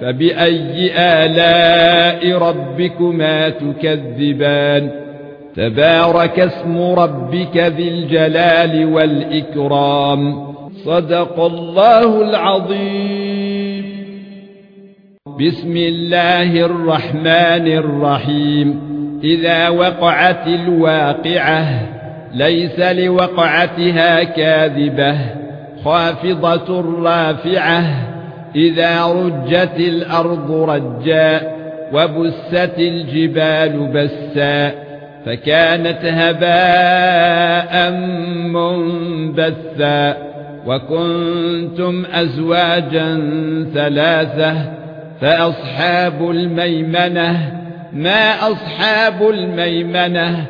فبأي آلاء ربكما تكذبان؟ تبارك اسم ربك ذي الجلال والإكرام. صدق الله العظيم. بسم الله الرحمن الرحيم. إذا وقعت الواقعة ليس لوقعتها كاذبة. خافضة رافعة إذا رجت الأرض رجا وبست الجبال بسا فكانت هباء منبثا وكنتم أزواجا ثلاثة فأصحاب الميمنة ما أصحاب الميمنة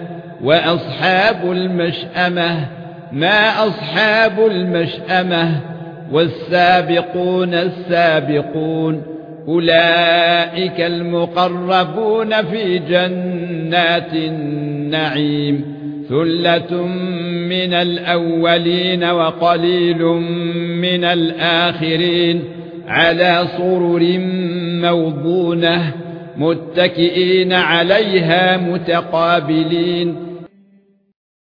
وأصحاب المشأمة ما أصحاب المشأمة والسابقون السابقون أولئك المقربون في جنات النعيم. ثلة من الأولين وقليل من الآخرين على سرر موضونة متكئين عليها متقابلين.